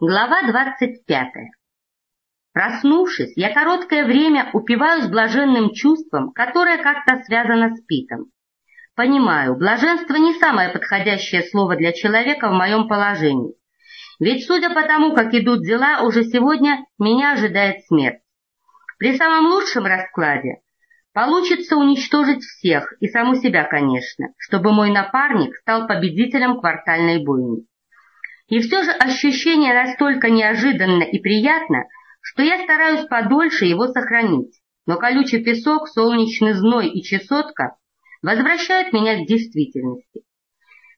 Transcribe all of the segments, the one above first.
Глава двадцать пятая. Проснувшись, я короткое время упиваюсь блаженным чувством, которое как-то связано с Питом. Понимаю, блаженство не самое подходящее слово для человека в моем положении. Ведь судя по тому, как идут дела, уже сегодня меня ожидает смерть. При самом лучшем раскладе получится уничтожить всех, и саму себя, конечно, чтобы мой напарник стал победителем квартальной бойни. И все же ощущение настолько неожиданно и приятно, что я стараюсь подольше его сохранить. Но колючий песок, солнечный зной и чесотка возвращают меня к действительности.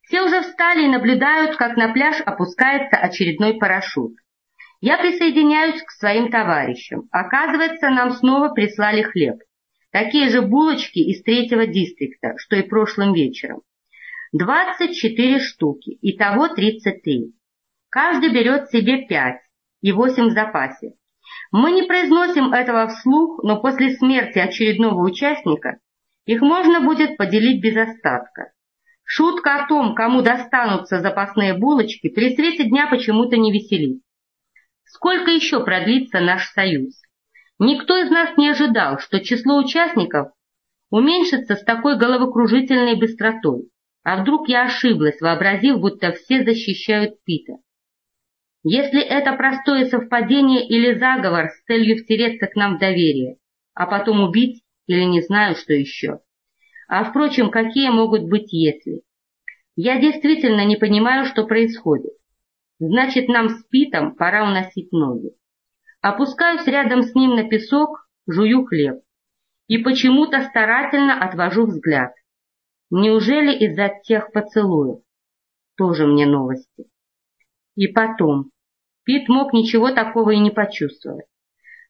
Все уже встали и наблюдают, как на пляж опускается очередной парашют. Я присоединяюсь к своим товарищам. Оказывается, нам снова прислали хлеб. Такие же булочки из третьего дистрикта, что и прошлым вечером. 24 штуки, итого 33. Каждый берет себе пять и восемь в запасе. Мы не произносим этого вслух, но после смерти очередного участника их можно будет поделить без остатка. Шутка о том, кому достанутся запасные булочки, при свете дня почему-то не веселит. Сколько еще продлится наш союз? Никто из нас не ожидал, что число участников уменьшится с такой головокружительной быстротой. А вдруг я ошиблась, вообразив, будто все защищают Пита? Если это простое совпадение или заговор с целью втереться к нам в доверие, а потом убить или не знаю, что еще. А впрочем, какие могут быть если? Я действительно не понимаю, что происходит. Значит, нам с Питом пора уносить ноги. Опускаюсь рядом с ним на песок, жую хлеб. И почему-то старательно отвожу взгляд. Неужели из-за тех поцелуев? Тоже мне новости. И потом, Пит мог ничего такого и не почувствовать.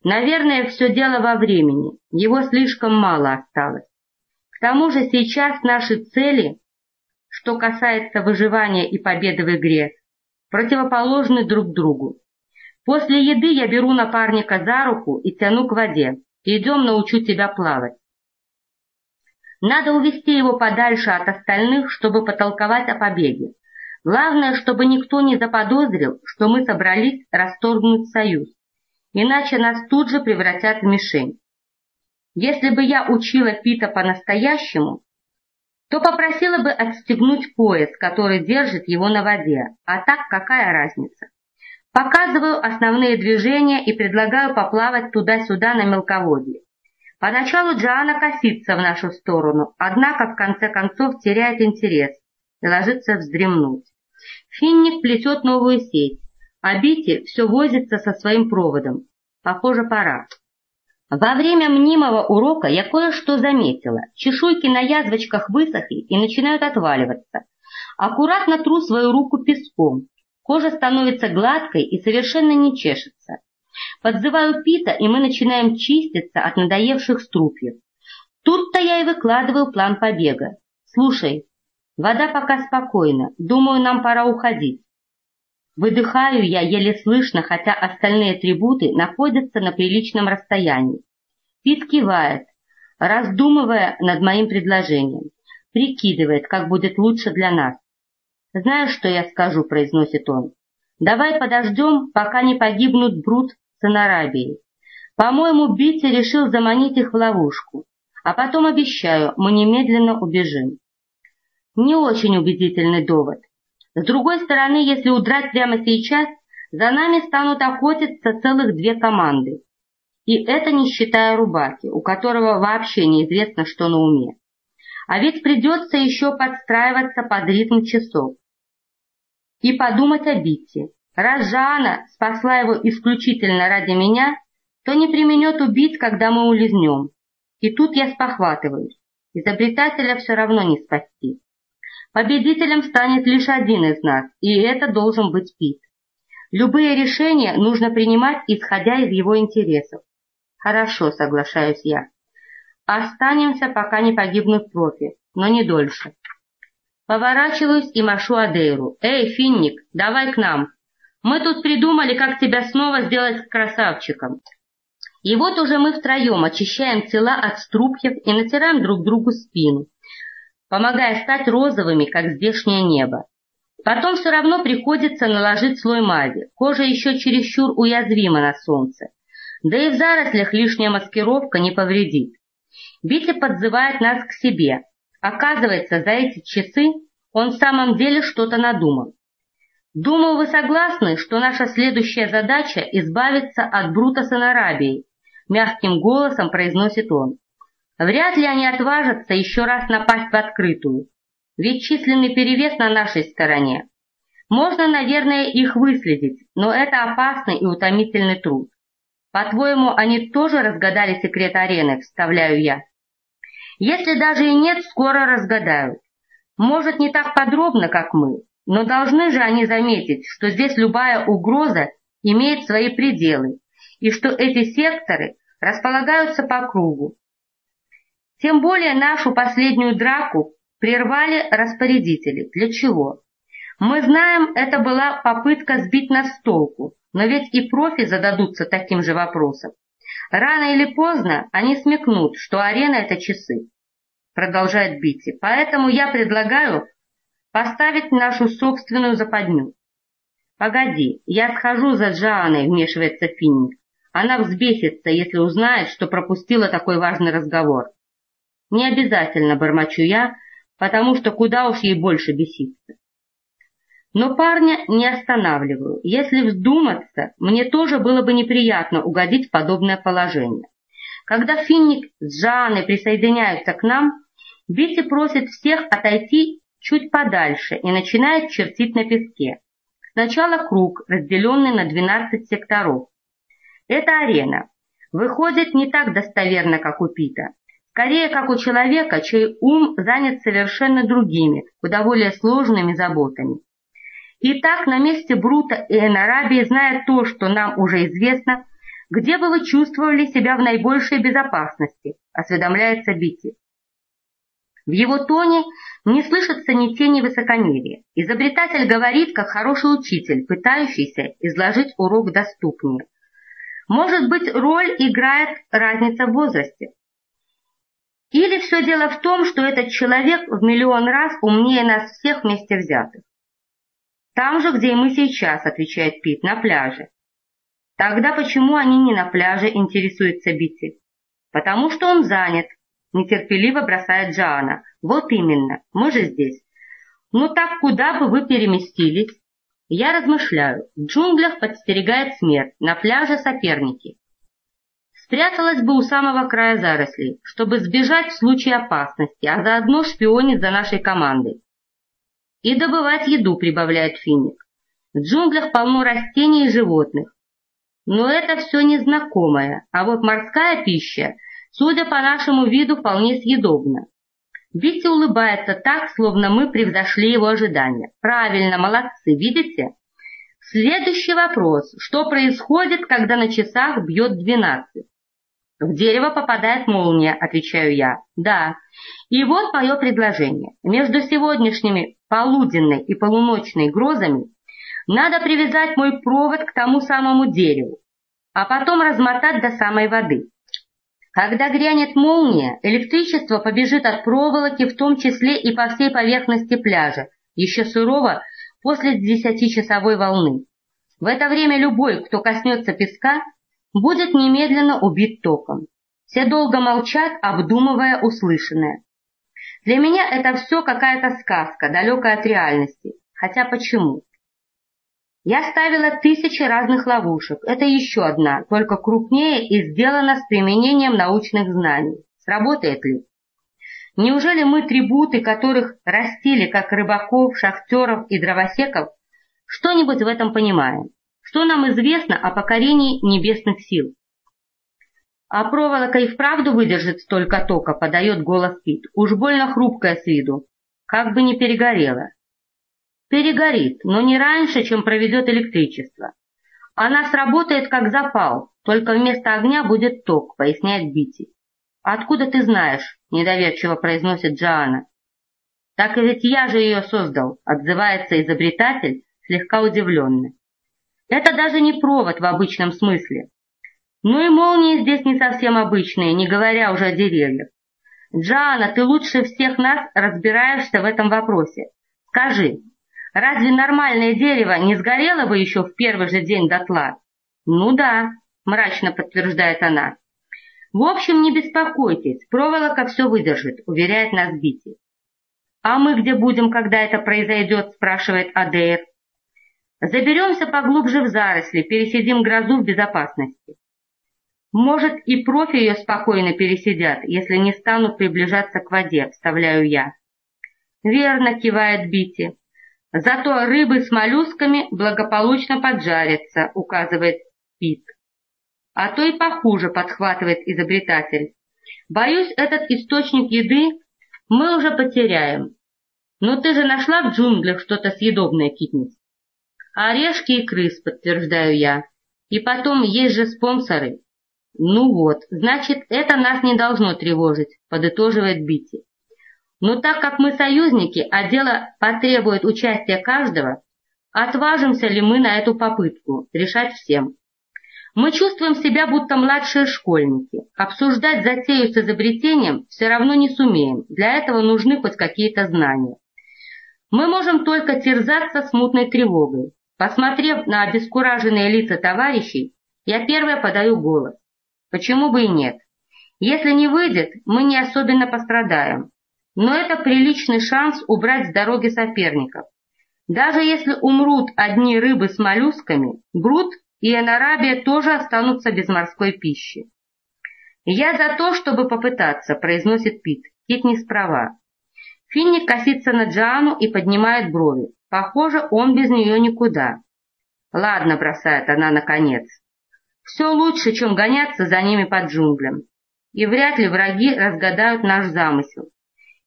Наверное, все дело во времени, его слишком мало осталось. К тому же сейчас наши цели, что касается выживания и победы в игре, противоположны друг другу. После еды я беру напарника за руку и тяну к воде. Идем, научу тебя плавать. Надо увести его подальше от остальных, чтобы потолковать о побеге. Главное, чтобы никто не заподозрил, что мы собрались расторгнуть союз, иначе нас тут же превратят в мишень. Если бы я учила Пита по-настоящему, то попросила бы отстегнуть пояс, который держит его на воде, а так какая разница? Показываю основные движения и предлагаю поплавать туда-сюда на мелководье. Поначалу Джоанна косится в нашу сторону, однако в конце концов теряет интерес и ложится вздремнуть. Финник плетет новую сеть, а Бити все возится со своим проводом. Похоже, пора. Во время мнимого урока я кое-что заметила. Чешуйки на язвочках высохли и начинают отваливаться. Аккуратно тру свою руку песком. Кожа становится гладкой и совершенно не чешется. Подзываю Пита, и мы начинаем чиститься от надоевших струпьев. Тут-то я и выкладываю план побега. Слушай, Вода пока спокойна, думаю, нам пора уходить. Выдыхаю я еле слышно, хотя остальные атрибуты находятся на приличном расстоянии. Пит кивает, раздумывая над моим предложением. Прикидывает, как будет лучше для нас. «Знаешь, что я скажу?» — произносит он. «Давай подождем, пока не погибнут Брут с Анарабией. По-моему, Битти решил заманить их в ловушку. А потом, обещаю, мы немедленно убежим. Не очень убедительный довод. С другой стороны, если удрать прямо сейчас, за нами станут охотиться целых две команды. И это не считая Рубаки, у которого вообще неизвестно, что на уме. А ведь придется еще подстраиваться под ритм часов. И подумать о Битте. Раз Жанна спасла его исключительно ради меня, то не применет убить, когда мы улизнем. И тут я спохватываюсь. Изобретателя все равно не спасти. Победителем станет лишь один из нас, и это должен быть Пит. Любые решения нужно принимать, исходя из его интересов. Хорошо, соглашаюсь я. Останемся, пока не погибнут профи, но не дольше. Поворачиваюсь и машу Адейру. «Эй, Финник, давай к нам. Мы тут придумали, как тебя снова сделать красавчиком». И вот уже мы втроем очищаем тела от струпьев и натираем друг другу спину помогая стать розовыми, как здешнее небо. Потом все равно приходится наложить слой мази. Кожа еще чересчур уязвима на солнце. Да и в зарослях лишняя маскировка не повредит. Бити подзывает нас к себе. Оказывается, за эти часы он в самом деле что-то надумал. Думаю, вы согласны, что наша следующая задача — избавиться от Брута с Анарабией, мягким голосом произносит он. Вряд ли они отважатся еще раз напасть в открытую, ведь численный перевес на нашей стороне. Можно, наверное, их выследить, но это опасный и утомительный труд. По-твоему, они тоже разгадали секрет арены, вставляю я. Если даже и нет, скоро разгадают. Может, не так подробно, как мы, но должны же они заметить, что здесь любая угроза имеет свои пределы, и что эти секторы располагаются по кругу. Тем более нашу последнюю драку прервали распорядители. Для чего? Мы знаем, это была попытка сбить нас с толку, но ведь и профи зададутся таким же вопросом. Рано или поздно они смекнут, что арена — это часы. Продолжает Битти. Поэтому я предлагаю поставить нашу собственную западню. Погоди, я схожу за Джоанной, вмешивается Финник. Она взбесится, если узнает, что пропустила такой важный разговор. Не обязательно, бормочу я, потому что куда уж ей больше беситься. Но парня не останавливаю. Если вздуматься, мне тоже было бы неприятно угодить в подобное положение. Когда Финник с Жанной присоединяются к нам, Бити просит всех отойти чуть подальше и начинает чертить на песке. Сначала круг, разделенный на 12 секторов. Это арена. Выходит не так достоверно, как у Пита. Скорее, как у человека, чей ум занят совершенно другими, куда более сложными заботами. Итак, на месте Брута и Энарабии, зная то, что нам уже известно, где бы вы чувствовали себя в наибольшей безопасности, осведомляется Бити. В его тоне не слышится ни тени высокомерия. Изобретатель говорит, как хороший учитель, пытающийся изложить урок доступнее. Может быть, роль играет разница в возрасте. Или все дело в том, что этот человек в миллион раз умнее нас всех вместе взятых. Там же, где и мы сейчас, отвечает Пит, на пляже. Тогда почему они не на пляже, интересуется Битти? Потому что он занят, нетерпеливо бросает Джоанна. Вот именно, мы же здесь. Ну так куда бы вы переместились? Я размышляю. В джунглях подстерегает смерть, на пляже соперники. Спряталась бы у самого края зарослей, чтобы сбежать в случае опасности, а заодно шпионить за нашей командой. И добывать еду, прибавляет Финик. В джунглях полно растений и животных. Но это все незнакомое, а вот морская пища, судя по нашему виду, вполне съедобна. Витя улыбается так, словно мы превзошли его ожидания. Правильно, молодцы, видите? Следующий вопрос. Что происходит, когда на часах бьет двенадцать? В дерево попадает молния, отвечаю я. Да. И вот мое предложение. Между сегодняшними полуденной и полуночной грозами надо привязать мой провод к тому самому дереву, а потом размотать до самой воды. Когда грянет молния, электричество побежит от проволоки, в том числе и по всей поверхности пляжа, еще сурово после десятичасовой волны. В это время любой, кто коснется песка, будет немедленно убит током. Все долго молчат, обдумывая услышанное. Для меня это все какая-то сказка, далекая от реальности. Хотя почему? Я ставила тысячи разных ловушек. Это еще одна, только крупнее и сделана с применением научных знаний. Сработает ли? Неужели мы, трибуты, которых растили как рыбаков, шахтеров и дровосеков, что-нибудь в этом понимаем? Что нам известно о покорении небесных сил? А проволока и вправду выдержит столько тока, подает голос Пит. Уж больно хрупкая с виду. Как бы не перегорела. Перегорит, но не раньше, чем проведет электричество. Она сработает как запал, только вместо огня будет ток, поясняет Бити. «Откуда ты знаешь?» — недоверчиво произносит Джоанна. «Так и ведь я же ее создал», — отзывается изобретатель, слегка удивленно. Это даже не провод в обычном смысле. Ну и молнии здесь не совсем обычные, не говоря уже о деревьях. Джана, ты лучше всех нас разбираешься в этом вопросе. Скажи, Разве нормальное дерево не сгорело бы еще в первый же день дотла? Ну да, мрачно подтверждает она. В общем, не беспокойтесь, проволока все выдержит, уверяет нас Бити. А мы где будем, когда это произойдет, спрашивает Адейр. Заберемся поглубже в заросли, пересидим грозу в безопасности. Может, и профи ее спокойно пересидят, если не станут приближаться к воде, вставляю я. Верно, кивает Бити. Зато рыбы с моллюсками благополучно поджарятся, указывает Пит. А то и похуже, подхватывает изобретатель. Боюсь, этот источник еды мы уже потеряем. Но ты же нашла в джунглях что-то съедобное, Китнис. Орешки и крыс, подтверждаю я. И потом, есть же спонсоры. Ну вот, значит, это нас не должно тревожить, подытоживает Бити. Но так как мы союзники, а дело потребует участия каждого, отважимся ли мы на эту попытку, решать всем. Мы чувствуем себя будто младшие школьники. Обсуждать затею с изобретением все равно не сумеем, для этого нужны хоть какие-то знания. Мы можем только терзаться смутной тревогой. Посмотрев на обескураженные лица товарищей, я первая подаю голос. Почему бы и нет? Если не выйдет, мы не особенно пострадаем. Но это приличный шанс убрать с дороги соперников. Даже если умрут одни рыбы с моллюсками, Брут и Энарабия тоже останутся без морской пищи. «Я за то, чтобы попытаться», — произносит Пит. Кит не справа. Финник косится на Джану и поднимает брови. Похоже, он без нее никуда. «Ладно», — бросает она наконец. «Все лучше, чем гоняться за ними под джунглям. И вряд ли враги разгадают наш замысел.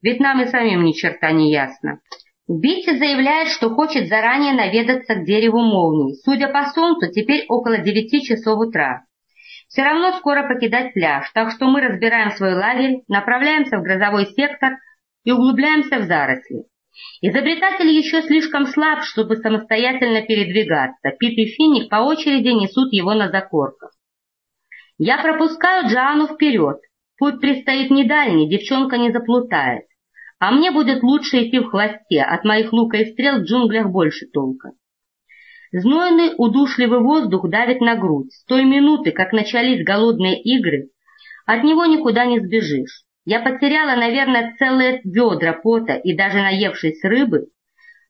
Ведь нам и самим ни черта не ясно». Битти заявляет, что хочет заранее наведаться к дереву молнии. Судя по солнцу, теперь около девяти часов утра. Все равно скоро покидать пляж, так что мы разбираем свой лагерь, направляемся в грозовой сектор и углубляемся в заросли. Изобретатель еще слишком слаб, чтобы самостоятельно передвигаться. Пит и Финник по очереди несут его на закорках. Я пропускаю Джоанну вперед. Путь предстоит не дальний, девчонка не заплутает. А мне будет лучше идти в хвосте, от моих лука и стрел в джунглях больше толка. Знойный удушливый воздух давит на грудь. С той минуты, как начались голодные игры, от него никуда не сбежишь. Я потеряла, наверное, целые ведра пота и даже наевшись рыбы,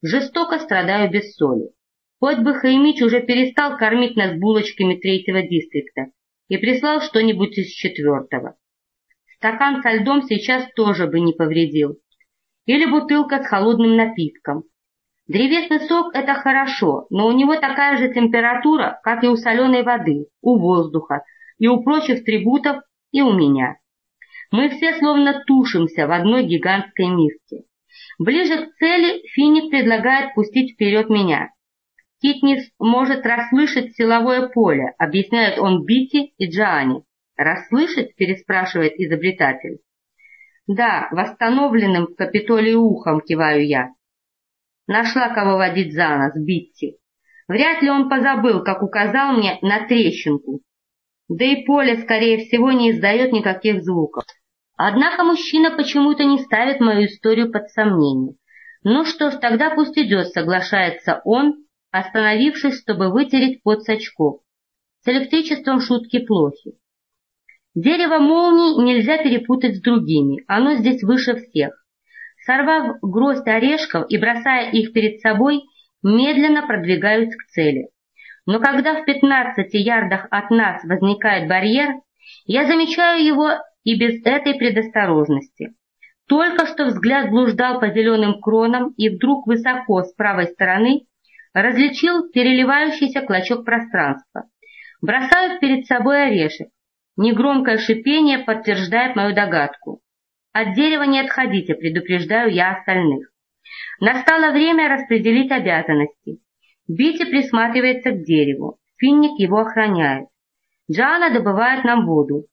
жестоко страдаю без соли. Хоть бы Хаймич уже перестал кормить нас булочками третьего дистрикта и прислал что-нибудь из четвертого. Стакан со льдом сейчас тоже бы не повредил или бутылка с холодным напитком. Древесный сок – это хорошо, но у него такая же температура, как и у соленой воды, у воздуха, и у прочих трибутов, и у меня. Мы все словно тушимся в одной гигантской миске. Ближе к цели Финик предлагает пустить вперед меня. Китнис может расслышать силовое поле, объясняет он Бити и Джоанни. «Расслышать?» – переспрашивает изобретатель. Да, восстановленным в Капитолии ухом киваю я. Нашла кого водить за нос, Битти. Вряд ли он позабыл, как указал мне на трещинку. Да и поле, скорее всего, не издает никаких звуков. Однако мужчина почему-то не ставит мою историю под сомнение. Ну что ж, тогда пусть идет, соглашается он, остановившись, чтобы вытереть пот с. С электричеством шутки плохи. Дерево молний нельзя перепутать с другими, оно здесь выше всех. Сорвав гроздь орешков и бросая их перед собой, медленно продвигаюсь к цели. Но когда в 15 ярдах от нас возникает барьер, я замечаю его и без этой предосторожности. Только что взгляд блуждал по зеленым кронам и вдруг высоко с правой стороны различил переливающийся клочок пространства. Бросаю перед собой орешек. Негромкое шипение подтверждает мою догадку. От дерева не отходите, предупреждаю я остальных. Настало время распределить обязанности. Бити присматривается к дереву, Финник его охраняет. Джана добывает нам воду.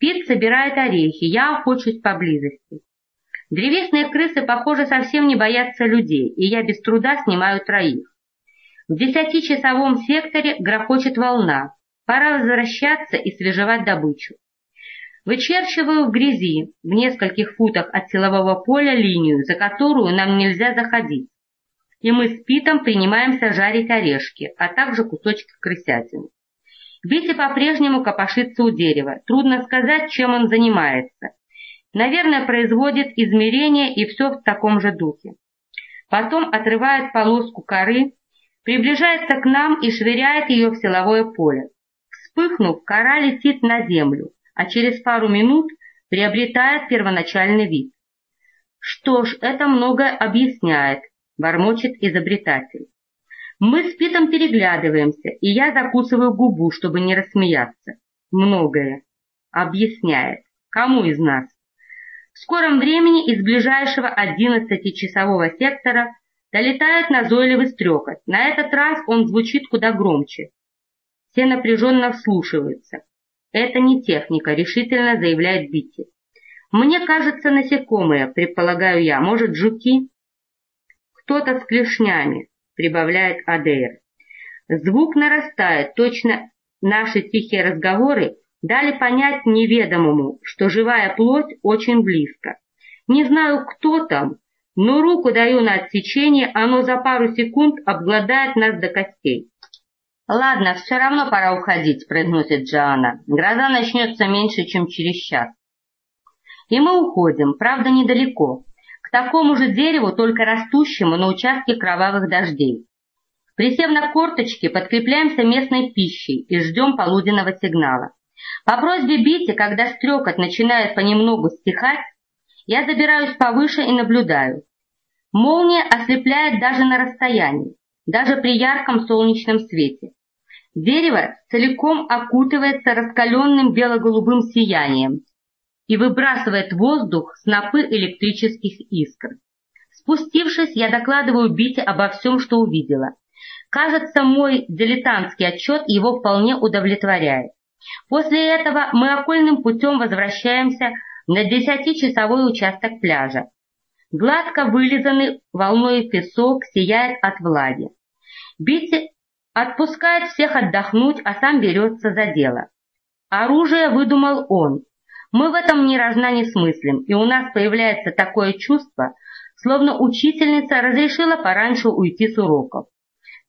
Пит собирает орехи, я охочусь поблизости. Древесные крысы, похоже, совсем не боятся людей, и я без труда снимаю троих. В десятичасовом секторе грохочет волна, Пора возвращаться и свежевать добычу. Вычерчиваю в грязи, в нескольких футах от силового поля линию, за которую нам нельзя заходить. и мы с Питом принимаемся жарить орешки, а также кусочки крысятины. Витя по-прежнему копошится у дерева. Трудно сказать, чем он занимается. Наверное, производит измерения и все в таком же духе. Потом отрывает полоску коры, приближается к нам и швыряет ее в силовое поле. Вспыхнув, кора летит на землю, а через пару минут приобретает первоначальный вид. Что ж, это многое объясняет, бормочет изобретатель. Мы с Питом переглядываемся, и я закусываю губу, чтобы не рассмеяться. Многое. Объясняет. Кому из нас? В скором времени из ближайшего одиннадцатичасового сектора долетает назойливый стрекот. На этот раз он звучит куда громче. Все напряженно вслушиваются. Это не техника, решительно заявляет Битти. Мне кажется, насекомые, предполагаю я, может, жуки? Кто-то с клешнями, прибавляет Адейр. Звук нарастает, точно наши тихие разговоры дали понять неведомому, что живая плоть очень близко. Не знаю, кто там, но руку даю на отсечение, оно за пару секунд обгладает нас до костей. «Ладно, все равно пора уходить», — произносит Джоанна. «Гроза начнется меньше, чем через час». И мы уходим, правда, недалеко, к такому же дереву, только растущему на участке кровавых дождей. Присев на корточки, подкрепляемся местной пищей и ждем полуденного сигнала. По просьбе Бити, когда стрекот начинает понемногу стихать, я забираюсь повыше и наблюдаю. Молния ослепляет даже на расстоянии, даже при ярком солнечном свете. Дерево целиком окутывается раскаленным бело-голубым сиянием и выбрасывает в воздух снопы электрических искр. Спустившись, я докладываю Бите обо всем, что увидела. Кажется, мой дилетантский отчет его вполне удовлетворяет. После этого мы окольным путем возвращаемся на десятичасовой участок пляжа. Гладко вылизанный волной песок сияет от влаги. Битти отпускает всех отдохнуть, а сам берется за дело. Оружие выдумал он. Мы в этом ни рожна не смыслим, и у нас появляется такое чувство, словно учительница разрешила пораньше уйти с уроков.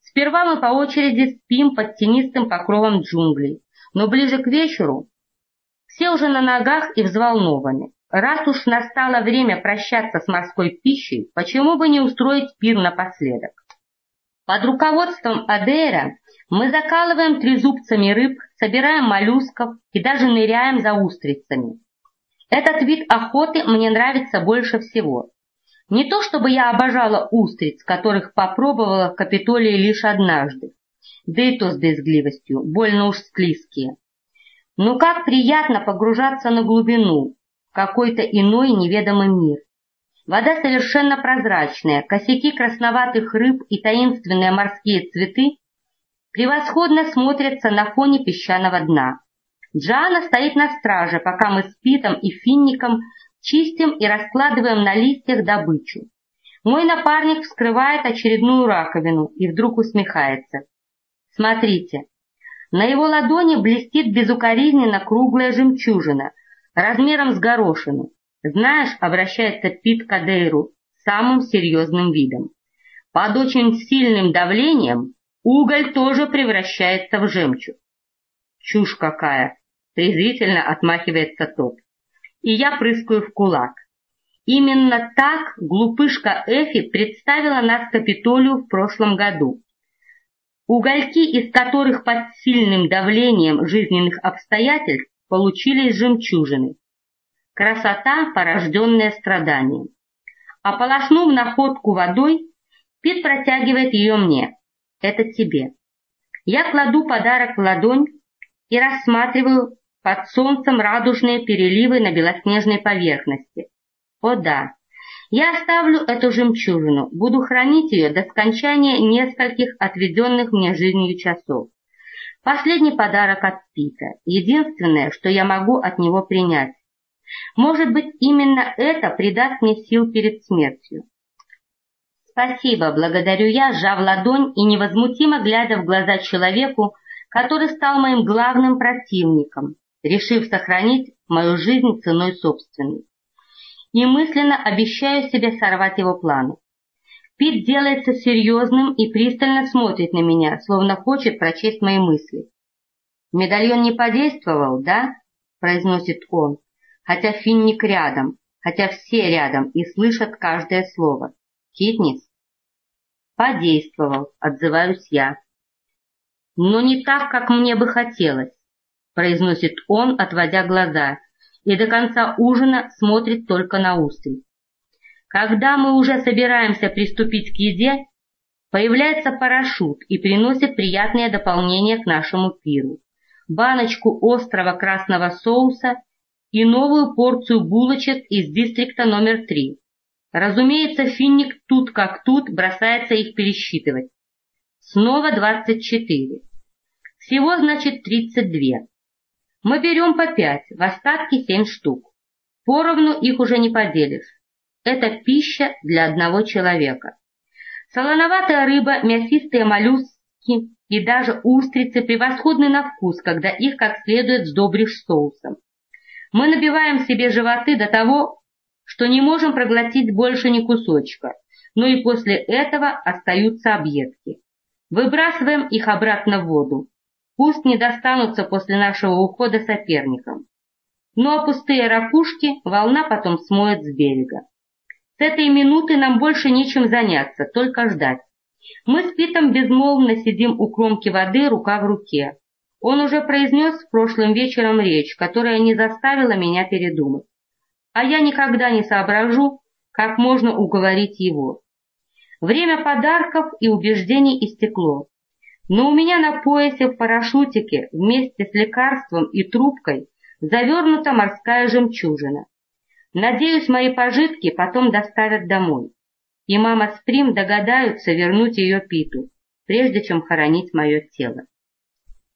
Сперва мы по очереди спим под тенистым покровом джунглей, но ближе к вечеру все уже на ногах и взволнованы. Раз уж настало время прощаться с морской пищей, почему бы не устроить пир напоследок? Под руководством Адейра мы закалываем трезубцами рыб, собираем моллюсков и даже ныряем за устрицами. Этот вид охоты мне нравится больше всего. Не то чтобы я обожала устриц, которых попробовала в Капитолии лишь однажды, да и то с безгливостью, больно уж склизкие. Но как приятно погружаться на глубину, в какой-то иной неведомый мир. Вода совершенно прозрачная, косяки красноватых рыб и таинственные морские цветы превосходно смотрятся на фоне песчаного дна. Джана стоит на страже, пока мы с Питом и Финником чистим и раскладываем на листьях добычу. Мой напарник вскрывает очередную раковину и вдруг усмехается. Смотрите, на его ладони блестит безукоризненно круглая жемчужина, размером с горошину. Знаешь, обращается Пит к самым серьезным видом. Под очень сильным давлением уголь тоже превращается в жемчуг. Чушь какая! Презрительно отмахивается тот. И я прыскаю в кулак. Именно так глупышка Эфи представила нас Капитолию в прошлом году. Угольки, из которых под сильным давлением жизненных обстоятельств получились жемчужины. Красота, порожденная страданием. Ополоснув находку водой, Пит протягивает ее мне. Это тебе. Я кладу подарок в ладонь и рассматриваю под солнцем радужные переливы на белоснежной поверхности. О да, я оставлю эту жемчужину, буду хранить ее до скончания нескольких отведенных мне жизнью часов. Последний подарок от Пита, единственное, что я могу от него принять. Может быть, именно это придаст мне сил перед смертью. Спасибо, благодарю я, сжав ладонь и невозмутимо глядя в глаза человеку, который стал моим главным противником, решив сохранить мою жизнь ценой собственной и мысленно обещаю себе сорвать его планы. Пит делается серьезным и пристально смотрит на меня, словно хочет прочесть мои мысли. «Медальон не подействовал, да?» — произносит он, хотя Финник рядом, хотя все рядом и слышат каждое слово. «Китнис?» «Подействовал», — отзываюсь я. «Но не так, как мне бы хотелось», — произносит он, отводя глаза, и до конца ужина смотрит только на устрий. Когда мы уже собираемся приступить к еде, появляется парашют и приносит приятное дополнение к нашему пиру. Баночку острого красного соуса и новую порцию булочек из дистрикта номер три. Разумеется, финник тут как тут бросается их пересчитывать. Снова 24. Всего, значит, 32. Мы берем по 5, в остатке 7 штук. Поровну их уже не поделишь. Это пища для одного человека. Солоноватая рыба, мясистые моллюски и даже устрицы превосходны на вкус, когда их как следует сдобришь соусом. Мы набиваем себе животы до того, что не можем проглотить больше ни кусочка, но и после этого остаются объедки. Выбрасываем их обратно в воду. Пусть не достанутся после нашего ухода соперникам. Но пустые ракушки волна потом смоет с берега. С этой минуты нам больше нечем заняться, только ждать. Мы с Питом безмолвно сидим у кромки воды, рука в руке. Он уже произнес прошлым вечером речь, которая не заставила меня передумать. А я никогда не соображу, как можно уговорить его. Время подарков и убеждений истекло. Но у меня на поясе в парашютике вместе с лекарством и трубкой завернута морская жемчужина. Надеюсь, мои пожитки потом доставят домой, и мама с Прим догадаются вернуть ее Питу, прежде чем хоронить мое тело.